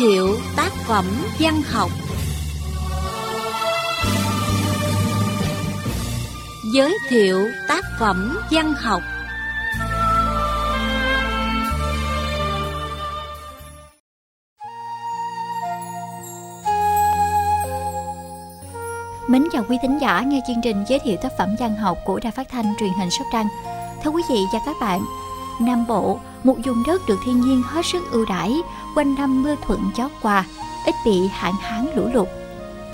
thiệu tác phẩm văn học Giới thiệu tác phẩm văn học Mến chào quý thính giả nghe chương trình giới thiệu tác phẩm văn học của Đài Phát thanh truyền hình Sóc Trăng. Thưa quý vị và các bạn, Nam Bộ, một vùng đất được thiên nhiên hết sức ưu đãi, quanh năm mưa thuận gió qua, ít bị hạn hán lũ lụt.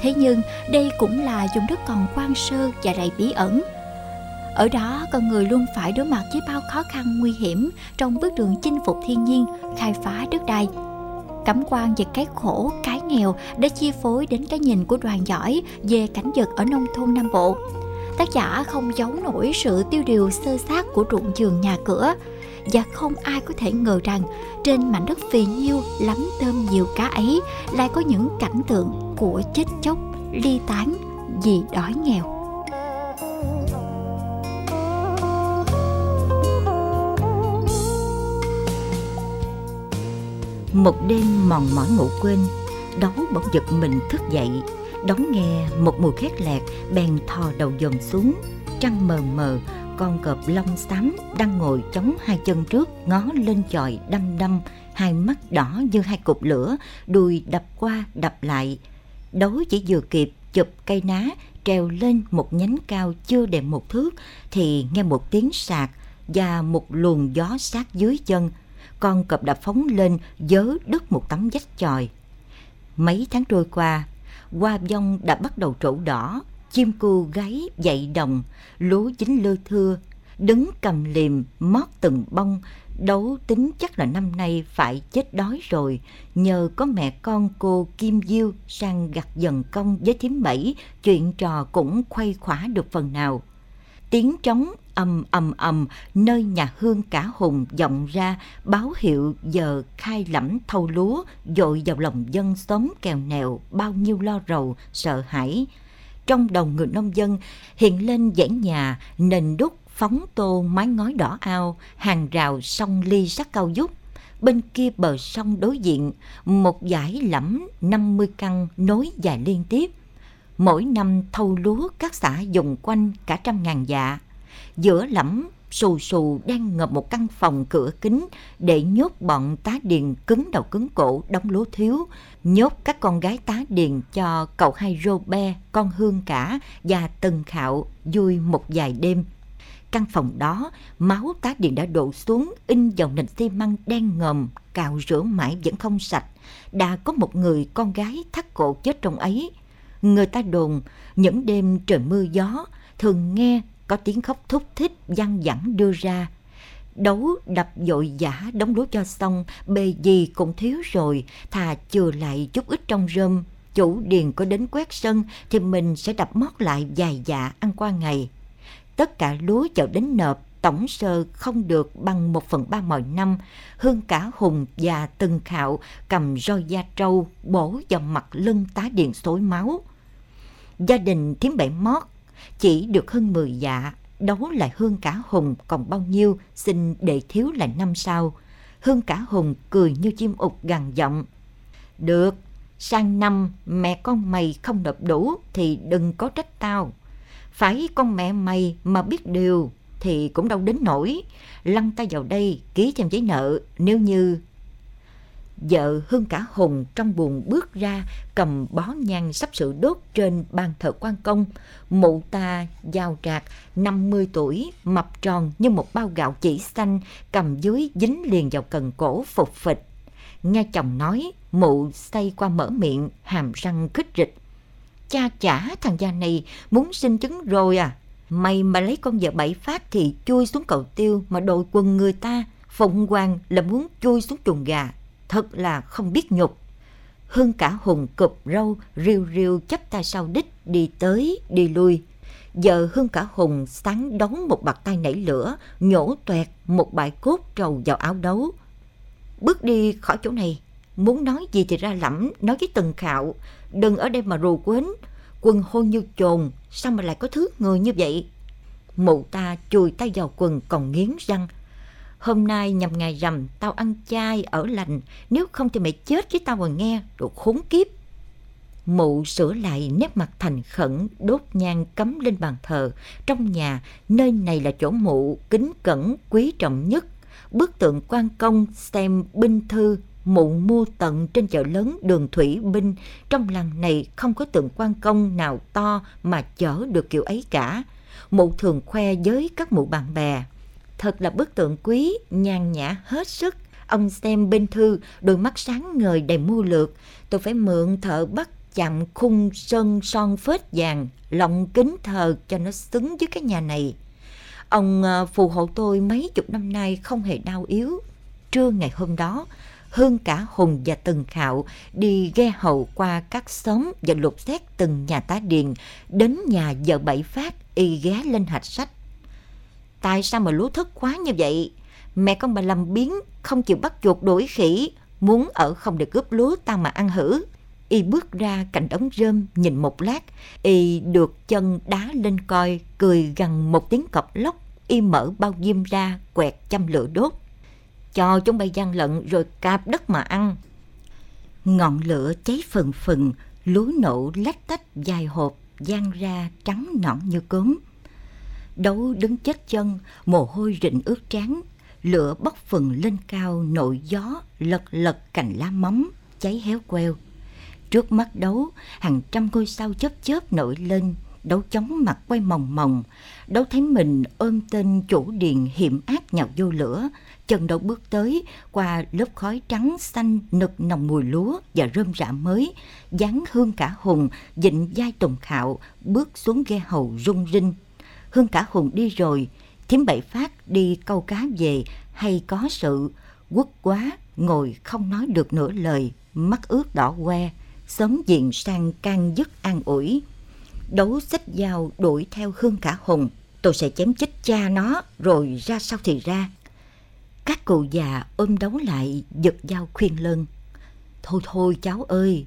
Thế nhưng đây cũng là vùng đất còn quan sơ và đầy bí ẩn. Ở đó con người luôn phải đối mặt với bao khó khăn nguy hiểm trong bước đường chinh phục thiên nhiên, khai phá đất đai. Cảm quan về cái khổ, cái nghèo đã chi phối đến cái nhìn của đoàn giỏi về cảnh vật ở nông thôn Nam Bộ. Tác giả không giấu nổi sự tiêu điều sơ sát của ruộng vườn nhà cửa, và không ai có thể ngờ rằng trên mảnh đất phì nhiêu lắm tôm nhiều cá ấy lại có những cảnh tượng của chết chóc, ly tán, vì đói nghèo. Một đêm mòn mỏi ngủ quên đấu bỗng giật mình thức dậy đóng nghe một mùi khét lẹt bèn thò đầu dồn xuống, trăng mờ mờ con cọp lông xám đang ngồi chống hai chân trước, ngó lên chòi đăm đăm, hai mắt đỏ như hai cục lửa, đùi đập qua đập lại. Đấu chỉ vừa kịp, chụp cây ná treo lên một nhánh cao chưa đẹp một thước, thì nghe một tiếng sạc và một luồng gió sát dưới chân. Con cọp đã phóng lên dớ đứt một tấm vách chòi. Mấy tháng trôi qua, hoa dông đã bắt đầu trổ đỏ chim cu gáy dậy đồng, lúa chín lơ thưa, đứng cầm liềm mót từng bông, đấu tính chắc là năm nay phải chết đói rồi, nhờ có mẹ con cô Kim Diêu sang gặt dần công với thím bảy, chuyện trò cũng khuây khỏa được phần nào. Tiếng trống ầm ầm ầm nơi nhà hương cả hùng vọng ra báo hiệu giờ khai lẫm thâu lúa dội vào lòng dân xóm kèo nèo bao nhiêu lo rầu sợ hãi trong đầu người nông dân hiện lên dãy nhà, nền đúc phóng tô mái ngói đỏ ao, hàng rào sông ly sắc cao dúc bên kia bờ sông đối diện, một dải lẫm 50 căn nối dài liên tiếp. Mỗi năm thâu lúa các xã dùng quanh cả trăm ngàn dạ. Giữa lẫm xù xù đang ngập một căn phòng cửa kính để nhốt bọn tá điền cứng đầu cứng cổ đóng lúa thiếu, nhốt các con gái tá điền cho cậu hai Robert, con Hương cả và Tần Khạo vui một vài đêm. Căn phòng đó, máu tá điền đã đổ xuống in vào nền xi măng đen ngòm, cạo rửa mãi vẫn không sạch. Đã có một người con gái thắt cổ chết trong ấy. Người ta đồn, những đêm trời mưa gió, thường nghe có tiếng khóc thúc thích văng vẳng đưa ra. Đấu đập dội giả đóng lúa cho xong, bề gì cũng thiếu rồi, thà chừa lại chút ít trong rơm. Chủ điền có đến quét sân thì mình sẽ đập mót lại dài dạ ăn qua ngày. Tất cả lúa chợ đến nộp tổng sơ không được bằng một phần ba mọi năm. Hương cả hùng và từng khạo cầm roi da trâu bổ vào mặt lưng tá điện xối máu. Gia đình thím bảy mót chỉ được hơn 10 dạ, đấu lại Hương Cả Hùng còn bao nhiêu, xin để thiếu lại năm sau. Hương Cả Hùng cười như chim ụt gằn giọng. Được, sang năm mẹ con mày không nộp đủ thì đừng có trách tao. Phải con mẹ mày mà biết điều thì cũng đâu đến nổi. Lăn tay vào đây ký thêm giấy nợ nếu như Vợ hưng cả Hùng trong buồn bước ra cầm bó nhang sắp sửa đốt trên bàn thờ quan công. Mụ ta giao trạc 50 tuổi, mập tròn như một bao gạo chỉ xanh, cầm dưới dính liền vào cần cổ phục phịch. Nghe chồng nói, mụ say qua mở miệng, hàm răng khích rịch. Cha chả thằng gia này muốn sinh chứng rồi à. Mày mà lấy con vợ bảy phát thì chui xuống cầu tiêu mà đội quần người ta. Phụng hoàng là muốn chui xuống chuồng gà thật là không biết nhục. Hương cả hùng cụp râu, riêu riêu chắp tay sau đích, đi tới, đi lui. Giờ Hương cả hùng sáng đóng một bạc tay nảy lửa, nhổ toẹt một bãi cốt trầu vào áo đấu. Bước đi khỏi chỗ này, muốn nói gì thì ra lẫm, nói với từng khạo, đừng ở đây mà rù quến, quần hôn như chồn, sao mà lại có thứ người như vậy? Mụ ta chùi tay vào quần còn nghiến răng, Hôm nay nhằm ngày rằm, tao ăn chay ở lành, nếu không thì mày chết với tao mà nghe, đồ khốn kiếp. Mụ sửa lại nét mặt thành khẩn, đốt nhang cắm lên bàn thờ. Trong nhà, nơi này là chỗ mụ kính cẩn quý trọng nhất. Bức tượng quan công xem binh thư mụ mua tận trên chợ lớn đường thủy binh. Trong làng này không có tượng quan công nào to mà chở được kiểu ấy cả. Mụ thường khoe với các mụ bạn bè. Thật là bức tượng quý, nhàn nhã hết sức. Ông xem bên thư, đôi mắt sáng ngời đầy mưu lược. Tôi phải mượn thợ bắt chạm khung sơn son phết vàng, lọng kính thờ cho nó xứng với cái nhà này. Ông ờ, phù hộ tôi mấy chục năm nay không hề đau yếu. Trưa ngày hôm đó, Hương cả Hùng và Từng Khạo đi ghe hậu qua các xóm và lục xét từng nhà tá điền, đến nhà vợ Bảy Phát y ghé lên hạch sách. Tại sao mà lúa thất quá như vậy? Mẹ con bà làm biến, không chịu bắt chuột đuổi khỉ, muốn ở không được cướp lúa tao mà ăn hử. Y bước ra cạnh đống rơm nhìn một lát, Y được chân đá lên coi, cười gần một tiếng cọc lóc, Y mở bao diêm ra, quẹt châm lửa đốt. Cho chúng bay gian lận rồi cạp đất mà ăn. Ngọn lửa cháy phần phần, lúa nổ lách tách dài hộp, gian ra trắng nõn như cốm. Đấu đứng chết chân, mồ hôi rịn ướt trán, lửa bốc phần lên cao nội gió, lật lật cành lá mắm, cháy héo queo Trước mắt đấu, hàng trăm ngôi sao chớp chớp nổi lên, đấu chóng mặt quay mòng mòng. Đấu thấy mình ôm tên chủ điền hiểm ác nhào vô lửa. Chân đấu bước tới, qua lớp khói trắng xanh nực nồng mùi lúa và rơm rạ mới. dáng hương cả hùng, dịnh dai tùng khạo, bước xuống ghe hầu rung rinh. Hương cả hùng đi rồi, thím bảy phát đi câu cá về hay có sự. Quất quá, ngồi không nói được nửa lời, mắt ướt đỏ que sớm diện sang can dứt an ủi. Đấu xích dao đuổi theo Hương Cả Hùng, tôi sẽ chém chết cha nó rồi ra sao thì ra. Các cụ già ôm đấu lại giật dao khuyên lân. Thôi thôi cháu ơi,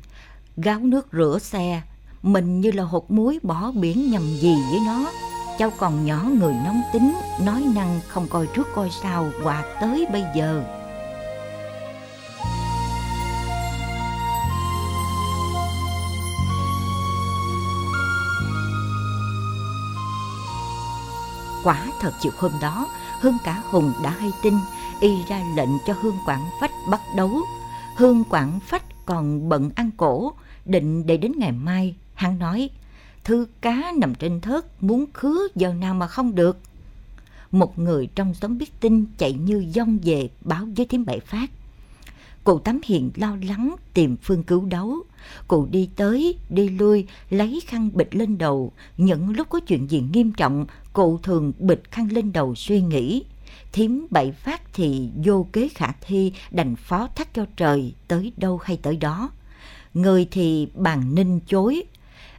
gáo nước rửa xe, mình như là hột muối bỏ biển nhầm gì với nó. Cháu còn nhỏ người nóng tính, nói năng không coi trước coi sau, quả tới bây giờ. Quả thật chiều hôm đó, Hương Cả Hùng đã hay tin, y ra lệnh cho Hương Quảng Phách bắt đấu. Hương Quảng Phách còn bận ăn cổ, định để đến ngày mai. Hắn nói, thư cá nằm trên thớt, muốn khứa giờ nào mà không được. Một người trong xóm biết tin chạy như dông về báo với thím bảy phát. Cụ Tám Hiền lo lắng tìm phương cứu đấu. Cụ đi tới, đi lui, lấy khăn bịch lên đầu. Những lúc có chuyện gì nghiêm trọng, cụ thường bịch khăn lên đầu suy nghĩ. Thiếm bảy phát thì vô kế khả thi đành phó thác cho trời tới đâu hay tới đó. Người thì bàn ninh chối,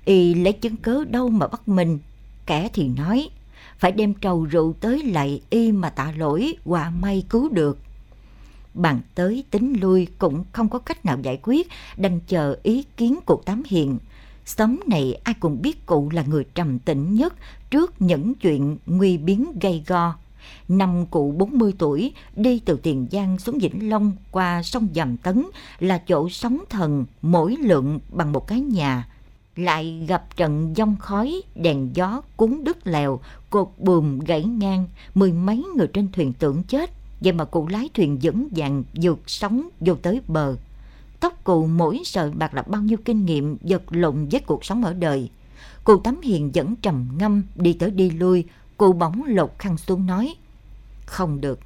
y lấy chứng cớ đâu mà bắt mình. Kẻ thì nói, phải đem trầu rượu tới lại y mà tạ lỗi, quả may cứu được bàn tới tính lui cũng không có cách nào giải quyết, đành chờ ý kiến cụ Tám Hiền. Xóm này ai cũng biết cụ là người trầm tĩnh nhất trước những chuyện nguy biến gây go. Năm cụ 40 tuổi, đi từ Tiền Giang xuống Vĩnh Long qua sông Dầm Tấn là chỗ sóng thần mỗi lượng bằng một cái nhà. Lại gặp trận giông khói, đèn gió cuốn đứt lèo, cột buồm gãy ngang, mười mấy người trên thuyền tưởng chết Vậy mà cụ lái thuyền dẫn dàng vượt sóng vô tới bờ. Tóc cụ mỗi sợi bạc là bao nhiêu kinh nghiệm vật lộn với cuộc sống ở đời. Cụ Tắm Hiền vẫn trầm ngâm đi tới đi lui, cụ bỗng lột khăn xuống nói. Không được,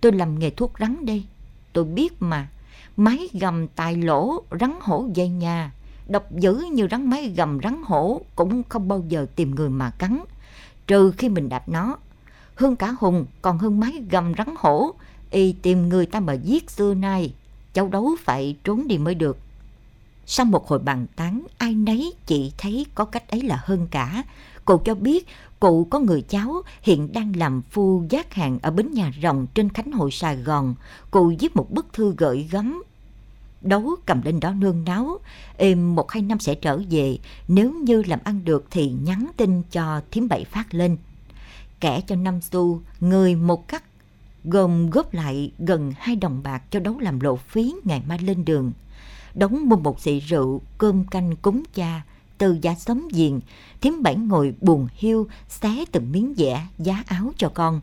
tôi làm nghề thuốc rắn đây. Tôi biết mà, máy gầm tài lỗ rắn hổ dây nhà. Độc dữ như rắn máy gầm rắn hổ cũng không bao giờ tìm người mà cắn. Trừ khi mình đạp nó. Hơn cả hùng còn hơn máy gầm rắn hổ, y tìm người ta mà giết xưa nay. Cháu đấu phải trốn đi mới được. Sau một hồi bàn tán, ai nấy chỉ thấy có cách ấy là hơn cả. Cụ cho biết, cụ có người cháu hiện đang làm phu giác hàng ở bến nhà rồng trên khánh hội sài gòn. Cụ viết một bức thư gửi gắm đấu cầm lên đó nương náo êm một hai năm sẽ trở về nếu như làm ăn được thì nhắn tin cho thím bảy phát lên kẻ cho năm xu, người một cắt, gồm góp lại gần hai đồng bạc cho đấu làm lộ phí ngày mai lên đường. Đóng mua một xị rượu, cơm canh cúng cha, từ giá xóm giềng, thím bảy ngồi buồn hiu, xé từng miếng vẽ, giá áo cho con.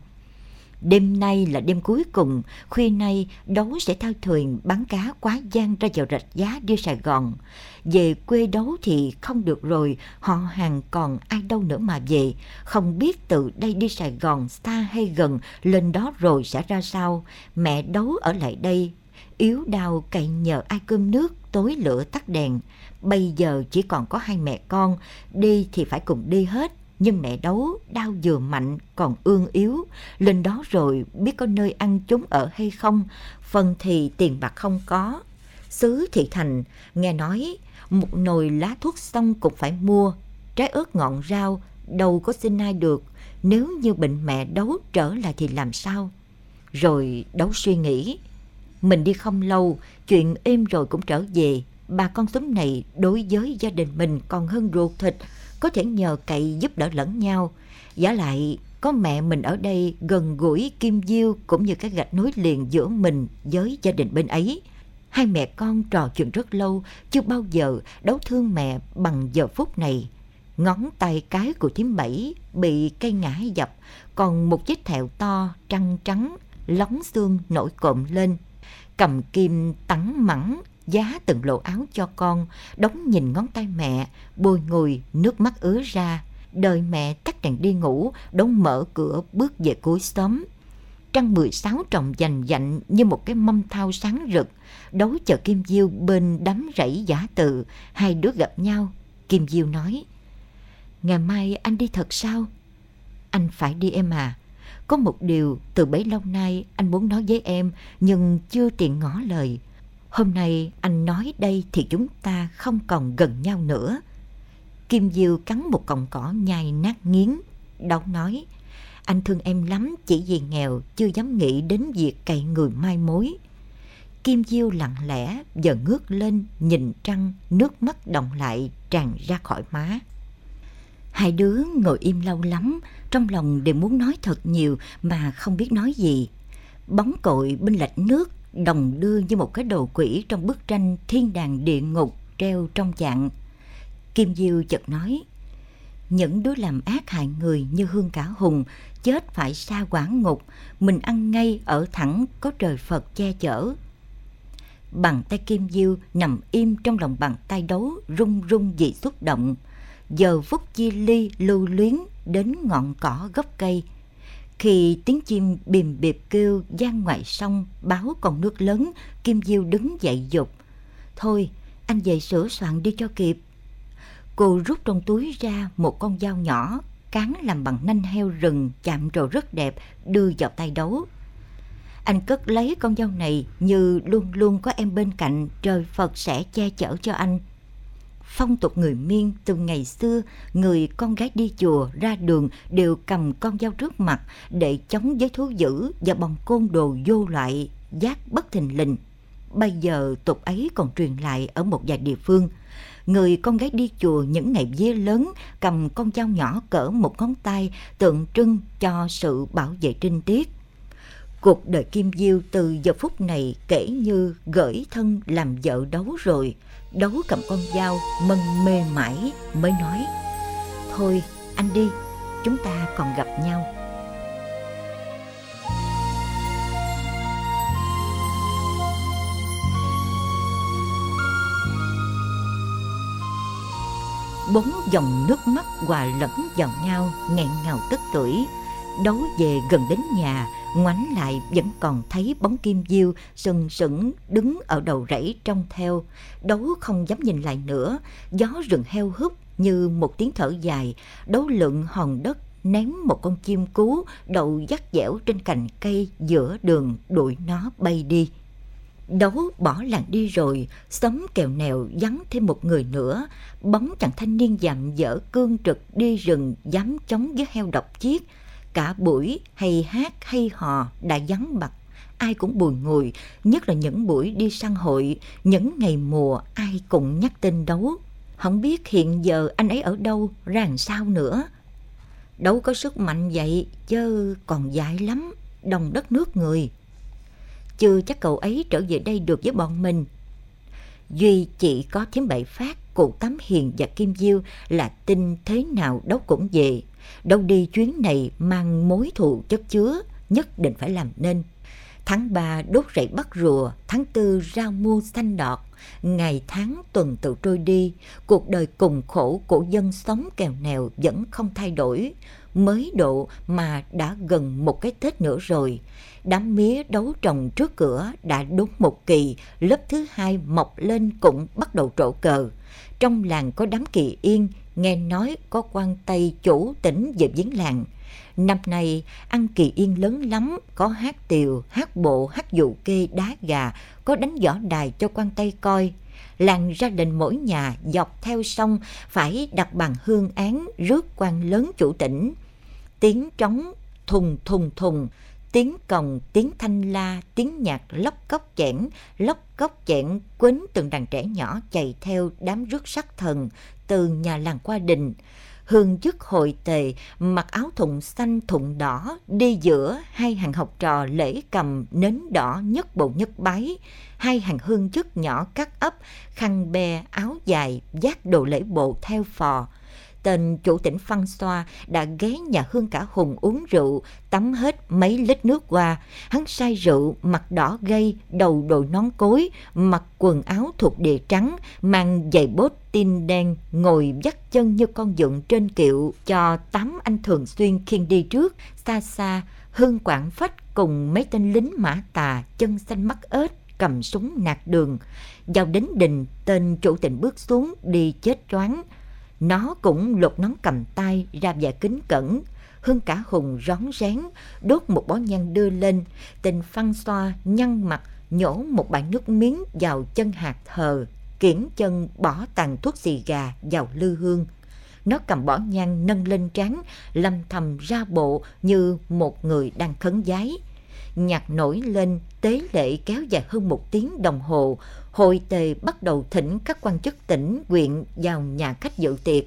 Đêm nay là đêm cuối cùng, khuya nay đấu sẽ theo thuyền bán cá quá gian ra vào rạch giá đi Sài Gòn. Về quê đấu thì không được rồi, họ hàng còn ai đâu nữa mà về. Không biết từ đây đi Sài Gòn xa hay gần, lên đó rồi sẽ ra sao. Mẹ đấu ở lại đây, yếu đau cậy nhờ ai cơm nước, tối lửa tắt đèn. Bây giờ chỉ còn có hai mẹ con, đi thì phải cùng đi hết nhưng mẹ đấu đau vừa mạnh còn ương yếu, lên đó rồi biết có nơi ăn chúng ở hay không, phần thì tiền bạc không có. Xứ thị thành, nghe nói một nồi lá thuốc xong cũng phải mua, trái ớt ngọn rau, đâu có xin ai được, nếu như bệnh mẹ đấu trở lại thì làm sao? Rồi đấu suy nghĩ, mình đi không lâu, chuyện êm rồi cũng trở về, bà con xóm này đối với gia đình mình còn hơn ruột thịt, có thể nhờ cậy giúp đỡ lẫn nhau. Giả lại, có mẹ mình ở đây gần gũi Kim Diêu cũng như cái gạch nối liền giữa mình với gia đình bên ấy. Hai mẹ con trò chuyện rất lâu, chưa bao giờ đấu thương mẹ bằng giờ phút này. Ngón tay cái của thím bảy bị cây ngã dập, còn một chiếc thẹo to, trăng trắng, lóng xương nổi cộm lên. Cầm kim tắn mẳng giá từng lộ áo cho con, đóng nhìn ngón tay mẹ, bôi ngùi, nước mắt ứa ra. Đợi mẹ tắt đèn đi ngủ, đóng mở cửa bước về cuối xóm. Trăng mười sáu trồng dành dạnh như một cái mâm thao sáng rực. Đấu chờ Kim Diêu bên đám rẫy giả tự, hai đứa gặp nhau. Kim Diêu nói, Ngày mai anh đi thật sao? Anh phải đi em à. Có một điều từ bấy lâu nay anh muốn nói với em nhưng chưa tiện ngỏ lời. Hôm nay anh nói đây thì chúng ta không còn gần nhau nữa. Kim Diêu cắn một cọng cỏ nhai nát nghiến. Đóng nói, anh thương em lắm chỉ vì nghèo chưa dám nghĩ đến việc cậy người mai mối. Kim Diêu lặng lẽ giờ ngước lên nhìn trăng nước mắt động lại tràn ra khỏi má. Hai đứa ngồi im lâu lắm, trong lòng đều muốn nói thật nhiều mà không biết nói gì. Bóng cội bên lạch nước đồng đưa như một cái đầu quỷ trong bức tranh thiên đàng địa ngục treo trong chạng. Kim Diêu chợt nói, những đứa làm ác hại người như Hương Cả Hùng chết phải xa quảng ngục, mình ăn ngay ở thẳng có trời Phật che chở. Bàn tay Kim Diêu nằm im trong lòng bàn tay đấu rung rung vì xúc động. Giờ phút chia ly lưu luyến đến ngọn cỏ gốc cây, khi tiếng chim bìm bịp kêu gian ngoài sông báo còn nước lớn, Kim Diêu đứng dậy dục. Thôi, anh về sửa soạn đi cho kịp. Cô rút trong túi ra một con dao nhỏ, cán làm bằng nanh heo rừng chạm trổ rất đẹp, đưa vào tay đấu. Anh cất lấy con dao này như luôn luôn có em bên cạnh, trời Phật sẽ che chở cho anh phong tục người miên từ ngày xưa, người con gái đi chùa ra đường đều cầm con dao trước mặt để chống với thú dữ và bồng côn đồ vô loại, giác bất thình lình. Bây giờ tục ấy còn truyền lại ở một vài địa phương. Người con gái đi chùa những ngày vía lớn cầm con dao nhỏ cỡ một ngón tay, tượng trưng cho sự bảo vệ trinh tiết. Cuộc đời kim diêu từ giờ phút này kể như gửi thân làm vợ đấu rồi đấu cầm con dao, mân mê mãi mới nói, thôi, anh đi, chúng ta còn gặp nhau. Bốn dòng nước mắt hòa lẫn vào nhau, nghẹn ngào tức tuổi đấu về gần đến nhà ngoảnh lại vẫn còn thấy bóng kim diêu sừng sững đứng ở đầu rẫy trong theo. Đấu không dám nhìn lại nữa. Gió rừng heo hút như một tiếng thở dài. Đấu lượng hòn đất, ném một con chim cú, đậu dắt dẻo trên cành cây giữa đường đuổi nó bay đi. Đấu bỏ làng đi rồi, sống kèo nèo vắng thêm một người nữa. Bóng chàng thanh niên dạm dở cương trực đi rừng, dám chống với heo độc chiếc cả buổi hay hát hay hò đã vắng mặt ai cũng buồn ngùi nhất là những buổi đi săn hội những ngày mùa ai cũng nhắc tên đấu không biết hiện giờ anh ấy ở đâu ra làm sao nữa đấu có sức mạnh vậy chứ còn dài lắm đồng đất nước người. Chưa chắc cậu ấy trở về đây được với bọn mình. Duy chỉ có thím bảy phát, cụ Tám Hiền và Kim Diêu là tin thế nào đấu cũng về. Đâu đi chuyến này mang mối thù chất chứa, nhất định phải làm nên. Tháng 3 đốt rẫy bắt rùa, tháng 4 rau mua xanh đọt, ngày tháng tuần tự trôi đi, cuộc đời cùng khổ của dân sống kèo nèo vẫn không thay đổi. Mới độ mà đã gần một cái Tết nữa rồi. Đám mía đấu trồng trước cửa đã đúng một kỳ, lớp thứ hai mọc lên cũng bắt đầu trổ cờ. Trong làng có đám kỳ yên, nghe nói có quan tây chủ tỉnh về viếng làng. Năm nay ăn kỳ yên lớn lắm, có hát tiều, hát bộ, hát dụ kê, đá gà, có đánh võ đài cho quan Tây coi. Làng gia đình mỗi nhà dọc theo sông phải đặt bàn hương án rước quan lớn chủ tỉnh. Tiếng trống thùng thùng thùng, tiếng còng, tiếng thanh la, tiếng nhạc lóc cốc chẽn, lóc cốc chẽn quấn từng đàn trẻ nhỏ chạy theo đám rước sắc thần từ nhà làng qua đình. Hương chức hội tề mặc áo thụng xanh thụng đỏ đi giữa hai hàng học trò lễ cầm nến đỏ nhất bộ nhất bái. Hai hàng hương chức nhỏ cắt ấp khăn be áo dài giác đồ lễ bộ theo phò tên chủ tỉnh Phan Xoa đã ghé nhà Hương Cả Hùng uống rượu, tắm hết mấy lít nước qua. Hắn say rượu, mặt đỏ gây, đầu đội nón cối, mặc quần áo thuộc địa trắng, mang giày bốt tin đen, ngồi dắt chân như con dựng trên kiệu cho tám anh thường xuyên khiêng đi trước, xa xa, Hương Quảng Phách cùng mấy tên lính mã tà, chân xanh mắt ếch, cầm súng nạt đường. Vào đến đình, tên chủ tỉnh bước xuống đi chết choáng nó cũng lột nón cầm tay ra vẻ kính cẩn. Hương cả hùng rón rén, đốt một bó nhang đưa lên. Tình phăng xoa, nhăn mặt, nhổ một bãi nước miếng vào chân hạt thờ. Kiển chân bỏ tàn thuốc xì gà vào lư hương. Nó cầm bỏ nhang nâng lên trán, lâm thầm ra bộ như một người đang khấn giái nhạc nổi lên tế lệ kéo dài hơn một tiếng đồng hồ, hội tề bắt đầu thỉnh các quan chức tỉnh, huyện vào nhà khách dự tiệc.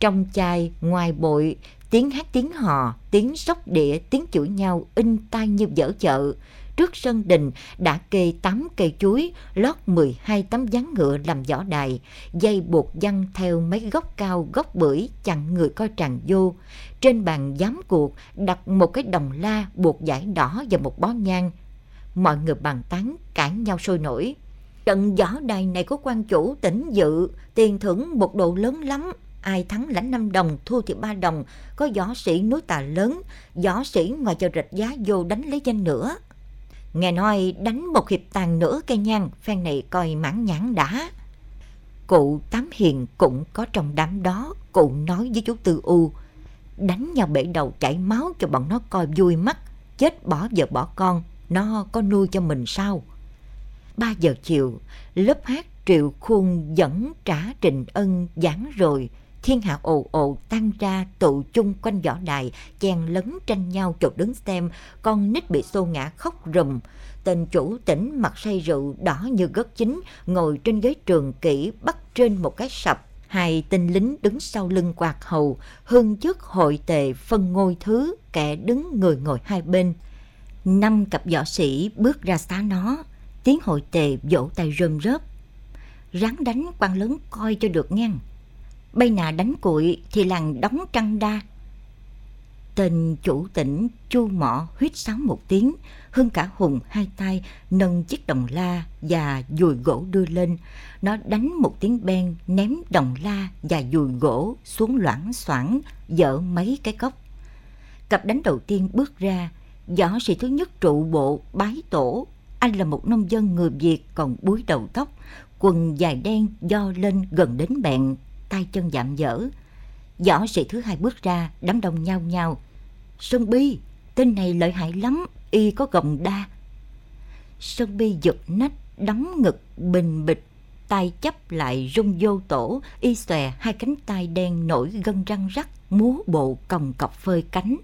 Trong chai, ngoài bội, tiếng hát tiếng hò, tiếng sóc đĩa, tiếng chửi nhau in tai như dở chợ trước sân đình đã kê 8 cây chuối, lót 12 tấm ván ngựa làm võ đài, dây buộc văng theo mấy gốc cao gốc bưởi chặn người coi tràn vô. Trên bàn giám cuộc đặt một cái đồng la buộc giải đỏ và một bó nhang. Mọi người bàn tán cãi nhau sôi nổi. Trận võ đài này có quan chủ tỉnh dự, tiền thưởng một độ lớn lắm. Ai thắng lãnh 5 đồng, thua thì 3 đồng, có võ sĩ núi tà lớn, võ sĩ ngoài cho rạch giá vô đánh lấy danh nữa. Nghe nói đánh một hiệp tàn nữa cây nhang, phen này coi mãn nhãn đã. Cụ Tám Hiền cũng có trong đám đó, cụ nói với chú Tư U, đánh nhau bể đầu chảy máu cho bọn nó coi vui mắt, chết bỏ vợ bỏ con, nó có nuôi cho mình sao? Ba giờ chiều, lớp hát triệu khuôn dẫn trả trình ân giảng rồi, thiên hạ ồ ồ tan ra, tụ chung quanh võ đài chen lấn tranh nhau chột đứng xem, con nít bị xô ngã khóc rùm. Tên chủ tỉnh mặt say rượu đỏ như gất chính ngồi trên ghế trường kỹ bắt trên một cái sập. Hai tên lính đứng sau lưng quạt hầu, hương chức hội tề phân ngôi thứ, kẻ đứng người ngồi hai bên. Năm cặp võ sĩ bước ra xá nó, tiếng hội tề vỗ tay rơm rớp. Ráng đánh quan lớn coi cho được ngang Bây nà đánh cuội thì làng đóng trăng đa. Tên chủ tỉnh chu mỏ huyết sáo một tiếng, Hương cả hùng hai tay nâng chiếc đồng la và dùi gỗ đưa lên. Nó đánh một tiếng ben ném đồng la và dùi gỗ xuống loãng xoảng dở mấy cái cốc. Cặp đánh đầu tiên bước ra, võ sĩ thứ nhất trụ bộ bái tổ. Anh là một nông dân người Việt còn búi đầu tóc, quần dài đen do lên gần đến bẹn tay chân dạm dở. Võ sĩ thứ hai bước ra, đám đông nhao nhao. Sơn Bi, tên này lợi hại lắm, y có gồng đa. Sơn Bi giật nách, đóng ngực, bình bịch, tay chấp lại rung vô tổ, y xòe hai cánh tay đen nổi gân răng rắc, múa bộ còng cọc phơi cánh.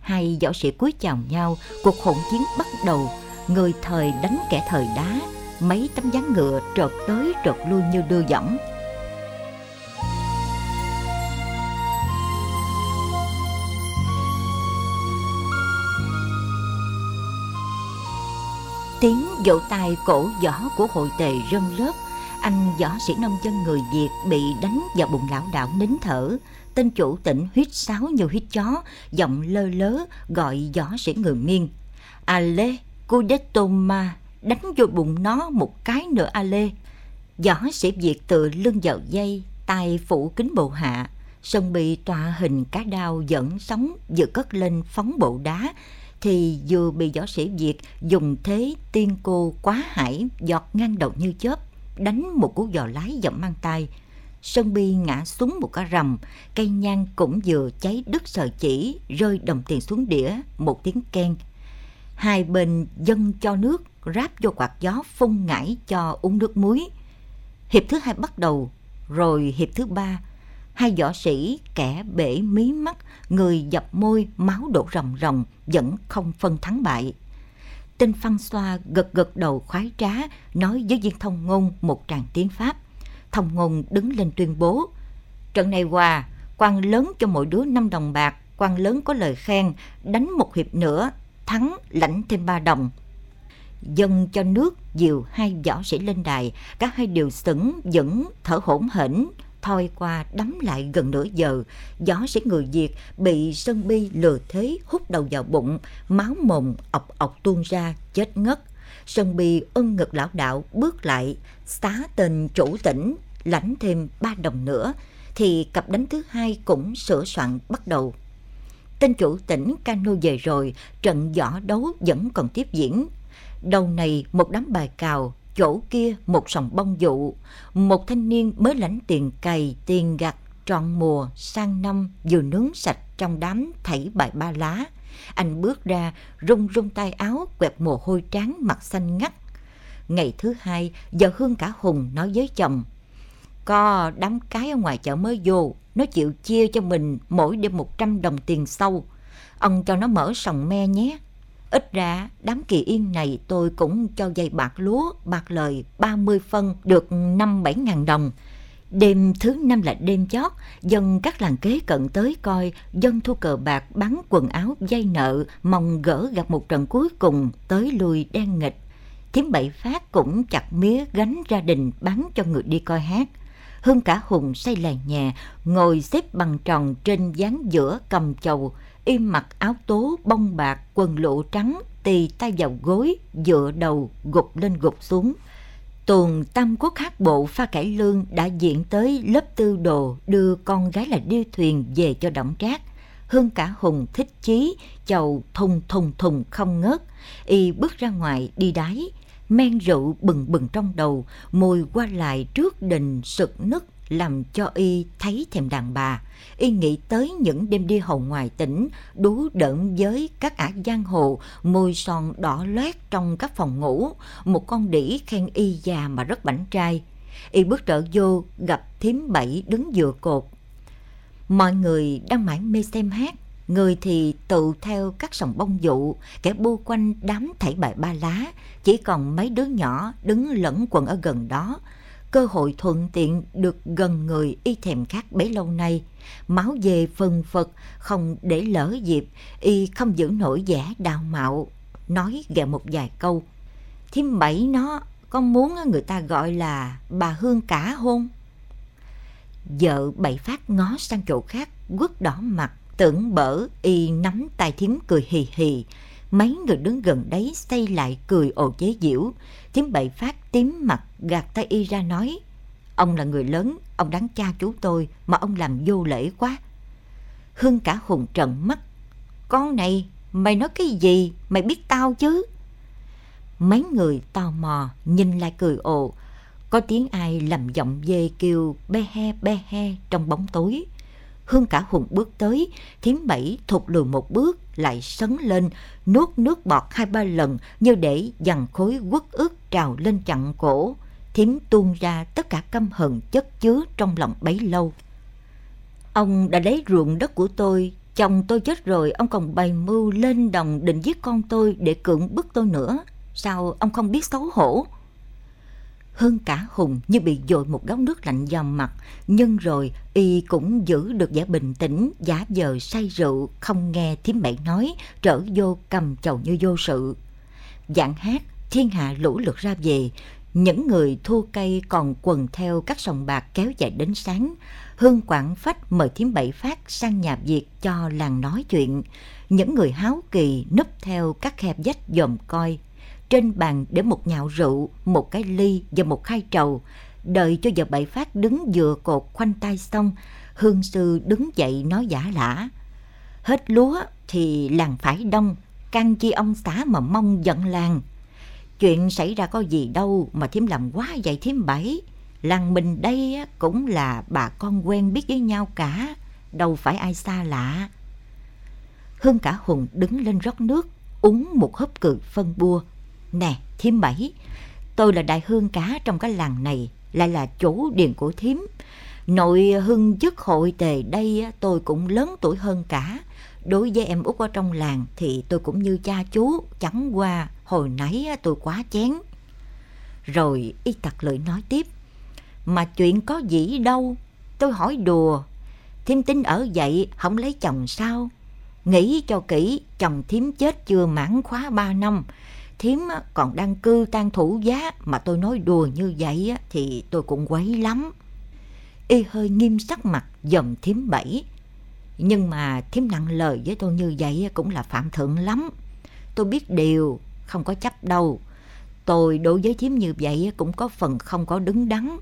Hai võ sĩ cúi chào nhau, cuộc hỗn chiến bắt đầu, người thời đánh kẻ thời đá, mấy tấm ván ngựa trợt tới trợt lui như đưa dõng. Tiếng vỗ tay cổ võ của hội tề râm lớp. Anh võ sĩ nông dân người Việt bị đánh vào bụng lão đảo nín thở. Tên chủ tỉnh huyết sáo như huyết chó, Giọng lơ lớ gọi võ sĩ người miên. Ale ma đánh vô bụng nó một cái nữa Ale Võ sĩ Việt từ lưng vào dây, tay phủ kính bộ hạ. Sân bị tọa hình cá đao dẫn sóng, vừa cất lên phóng bộ đá thì vừa bị võ sĩ Việt dùng thế tiên cô quá hải giọt ngang đầu như chớp đánh một cú giò lái dậm mang tay Sơn Bi ngã xuống một cái rầm, cây nhang cũng vừa cháy đứt sợi chỉ, rơi đồng tiền xuống đĩa, một tiếng keng. Hai bên dân cho nước, ráp vô quạt gió phun ngải cho uống nước muối. Hiệp thứ hai bắt đầu, rồi hiệp thứ ba, hai võ sĩ kẻ bể mí mắt, người dập môi, máu đổ ròng ròng, vẫn không phân thắng bại. Tinh Phan Xoa gật gật đầu khoái trá, nói với viên thông ngôn một tràng tiếng Pháp. Thông ngôn đứng lên tuyên bố, trận này hòa, quan lớn cho mỗi đứa năm đồng bạc, quan lớn có lời khen, đánh một hiệp nữa, thắng lãnh thêm ba đồng. Dân cho nước dìu hai võ sĩ lên đài, cả hai đều sững, vẫn thở hổn hển, thoi qua đắm lại gần nửa giờ, gió sĩ người Việt bị Sơn Bi lừa thế hút đầu vào bụng, máu mồm ọc ọc tuôn ra, chết ngất. Sơn Bi ân ngực lão đạo bước lại, xá tên chủ tỉnh, lãnh thêm ba đồng nữa, thì cặp đánh thứ hai cũng sửa soạn bắt đầu. Tên chủ tỉnh cano về rồi, trận võ đấu vẫn còn tiếp diễn. Đầu này một đám bài cào, chỗ kia một sòng bông dụ, một thanh niên mới lãnh tiền cày, tiền gặt, trọn mùa, sang năm vừa nướng sạch trong đám thảy bài ba lá. Anh bước ra, rung rung tay áo, quẹt mồ hôi trán, mặt xanh ngắt. Ngày thứ hai, giờ Hương cả Hùng nói với chồng, Có đám cái ở ngoài chợ mới vô, nó chịu chia cho mình mỗi đêm một trăm đồng tiền sâu. Ông cho nó mở sòng me nhé. Ít ra đám kỳ yên này tôi cũng cho dây bạc lúa, bạc lời 30 phân được 5-7 ngàn đồng. Đêm thứ năm là đêm chót, dân các làng kế cận tới coi, dân thu cờ bạc bắn quần áo dây nợ, mong gỡ gặp một trận cuối cùng tới lui đen nghịch. Thiếm bảy phát cũng chặt mía gánh ra đình bán cho người đi coi hát. Hương cả Hùng say làng nhà, ngồi xếp bằng tròn trên dáng giữa cầm chầu, im mặc áo tố bông bạc, quần lụa trắng, tì tay vào gối, dựa đầu, gục lên gục xuống. Tuần Tam Quốc hát bộ pha cải lương đã diễn tới lớp tư đồ đưa con gái là điêu thuyền về cho Đổng trác. Hương cả Hùng thích chí, chầu thùng thùng thùng không ngớt. Y bước ra ngoài đi đáy, men rượu bừng bừng trong đầu, mùi qua lại trước đình sực nức làm cho y thấy thèm đàn bà. Y nghĩ tới những đêm đi hầu ngoài tỉnh, đú đỡn với các ả giang hồ, môi son đỏ loét trong các phòng ngủ, một con đĩ khen y già mà rất bảnh trai. Y bước trở vô, gặp thím bảy đứng dựa cột. Mọi người đang mãi mê xem hát, người thì tự theo các sòng bông dụ, kẻ bu quanh đám thảy bài ba lá, chỉ còn mấy đứa nhỏ đứng lẫn quần ở gần đó, cơ hội thuận tiện được gần người y thèm khát bấy lâu nay. Máu về phần phật, không để lỡ dịp, y không giữ nổi vẻ đào mạo, nói ghẹo một vài câu. Thím bảy nó, con muốn người ta gọi là bà Hương cả hôn. Vợ bảy phát ngó sang chỗ khác, quất đỏ mặt, tưởng bở y nắm tay thím cười hì hì. Mấy người đứng gần đấy xây lại cười ồ chế diễu. Thím bảy phát tím mặt gạt tay y ra nói. Ông là người lớn, ông đáng cha chú tôi mà ông làm vô lễ quá. Hương cả hùng trận mắt. Con này, mày nói cái gì, mày biết tao chứ? Mấy người tò mò nhìn lại cười ồ. Có tiếng ai làm giọng dê kêu be he be he trong bóng tối. Hương cả hùng bước tới, thiếm bảy thụt lùi một bước, lại sấn lên, nuốt nước bọt hai ba lần như để dằn khối quất ức trào lên chặn cổ. Thiếm tuôn ra tất cả căm hận chất chứa trong lòng bấy lâu. Ông đã lấy ruộng đất của tôi, chồng tôi chết rồi, ông còn bày mưu lên đồng định giết con tôi để cưỡng bức tôi nữa. Sao ông không biết xấu hổ? Hơn cả Hùng như bị dội một gáo nước lạnh vào mặt, nhưng rồi y cũng giữ được vẻ bình tĩnh, giả vờ say rượu, không nghe thím bảy nói, trở vô cầm chầu như vô sự. Dạng hát, thiên hạ lũ lượt ra về, những người thu cây còn quần theo các sòng bạc kéo dài đến sáng. Hương Quảng Phách mời thím Bảy Phát sang nhà Việt cho làng nói chuyện. Những người háo kỳ núp theo các khe vách dòm coi. Trên bàn để một nhạo rượu, một cái ly và một khai trầu. Đợi cho giờ Bảy Phát đứng dựa cột khoanh tay xong, Hương Sư đứng dậy nói giả lả. Hết lúa thì làng phải đông, can chi ông xã mà mong giận làng. Chuyện xảy ra có gì đâu mà thím làm quá vậy thím bảy. Làng mình đây cũng là bà con quen biết với nhau cả, đâu phải ai xa lạ. Hương cả Hùng đứng lên rót nước, uống một hớp cười phân bua. Nè, thím bảy, tôi là đại hương cá trong cái làng này, lại là chủ điền của thím. Nội hưng chức hội tề đây tôi cũng lớn tuổi hơn cả. Đối với em út ở trong làng thì tôi cũng như cha chú, chẳng qua hồi nãy tôi quá chén. Rồi y tặc lưỡi nói tiếp, mà chuyện có gì đâu, tôi hỏi đùa, thím tính ở vậy không lấy chồng sao? Nghĩ cho kỹ, chồng thím chết chưa mãn khóa ba năm, thím còn đang cư tan thủ giá mà tôi nói đùa như vậy thì tôi cũng quấy lắm. Y hơi nghiêm sắc mặt dầm thím bảy, nhưng mà thím nặng lời với tôi như vậy cũng là phạm thượng lắm. Tôi biết điều, không có chấp đâu. Tôi đối với thím như vậy cũng có phần không có đứng đắn.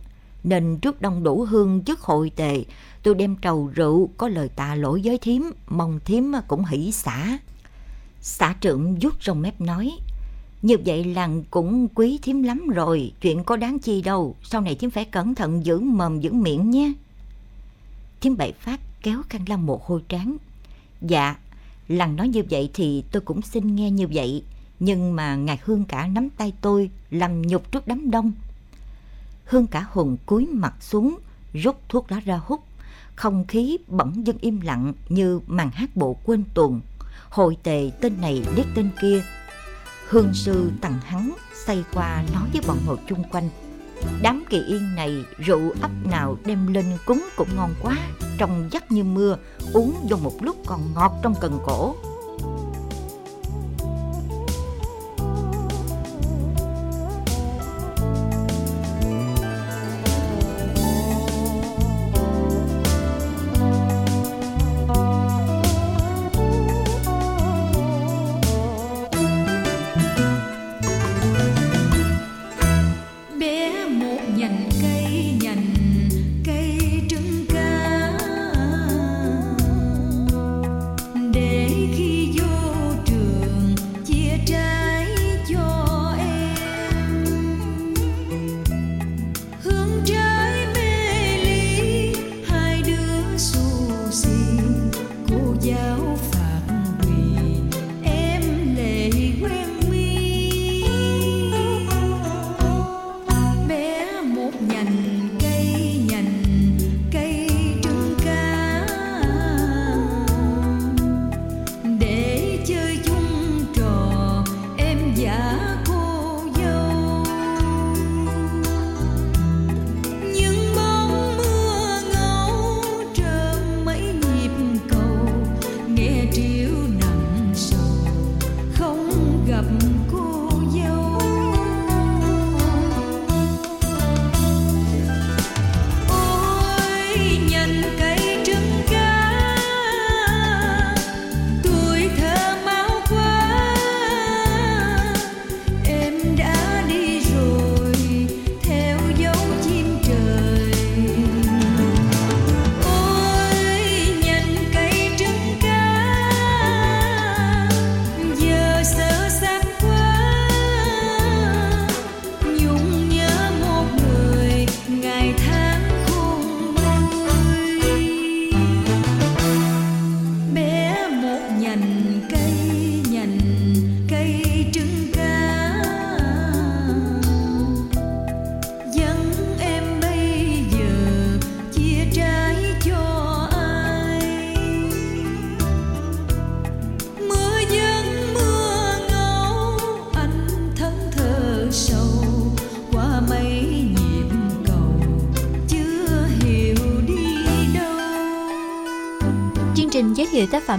Nên trước đông đủ hương trước hội tề, tôi đem trầu rượu có lời tạ lỗi với thím, mong thím cũng hỷ xả. Xã trưởng rút rồng mép nói, như vậy làng cũng quý thím lắm rồi, chuyện có đáng chi đâu, sau này thím phải cẩn thận giữ mồm giữ miệng nhé. Thím bảy phát kéo khăn lau một hôi trán. Dạ, làng nói như vậy thì tôi cũng xin nghe như vậy, nhưng mà ngài Hương cả nắm tay tôi làm nhục trước đám đông. Hương cả hùng cúi mặt xuống, rút thuốc lá ra hút. Không khí bỗng dưng im lặng như màn hát bộ quên tuồng. Hội tề tên này liếc tên kia. Hương sư tặng hắn say qua nói với bọn ngồi chung quanh. Đám kỳ yên này rượu ấp nào đem lên cúng cũng ngon quá, Trong dắt như mưa, Uống vô một lúc còn ngọt trong cần cổ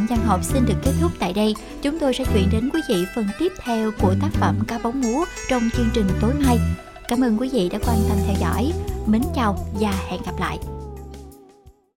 thiệu văn học xin được kết thúc tại đây. Chúng tôi sẽ chuyển đến quý vị phần tiếp theo của tác phẩm Cá bóng múa trong chương trình tối mai. Cảm ơn quý vị đã quan tâm theo dõi. Mến chào và hẹn gặp lại.